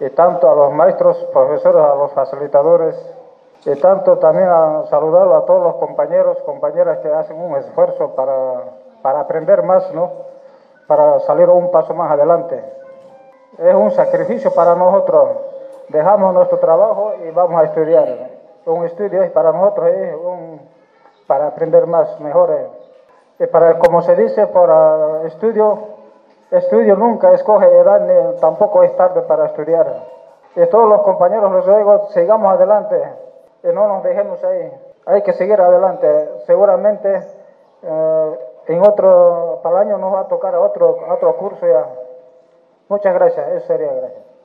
y tanto a los maestros, profesores, a los facilitadores, y tanto también a saludar a todos los compañeros, compañeras que hacen un esfuerzo para, para aprender más, ¿no? Para salir un paso más adelante. Es un sacrificio para nosotros. Dejamos nuestro trabajo y vamos a estudiar. Un estudio es para nosotros es un, para aprender más, mejor. Y para, como se dice, para estudio, estudio nunca escoge edad, ni tampoco es tarde para estudiar. Y todos los compañeros les digo, sigamos adelante y no nos dejemos ahí. Hay que seguir adelante. Seguramente eh, en otro, para el año nos va a tocar otro, otro curso ya. Muchas gracias, eso sería gracias.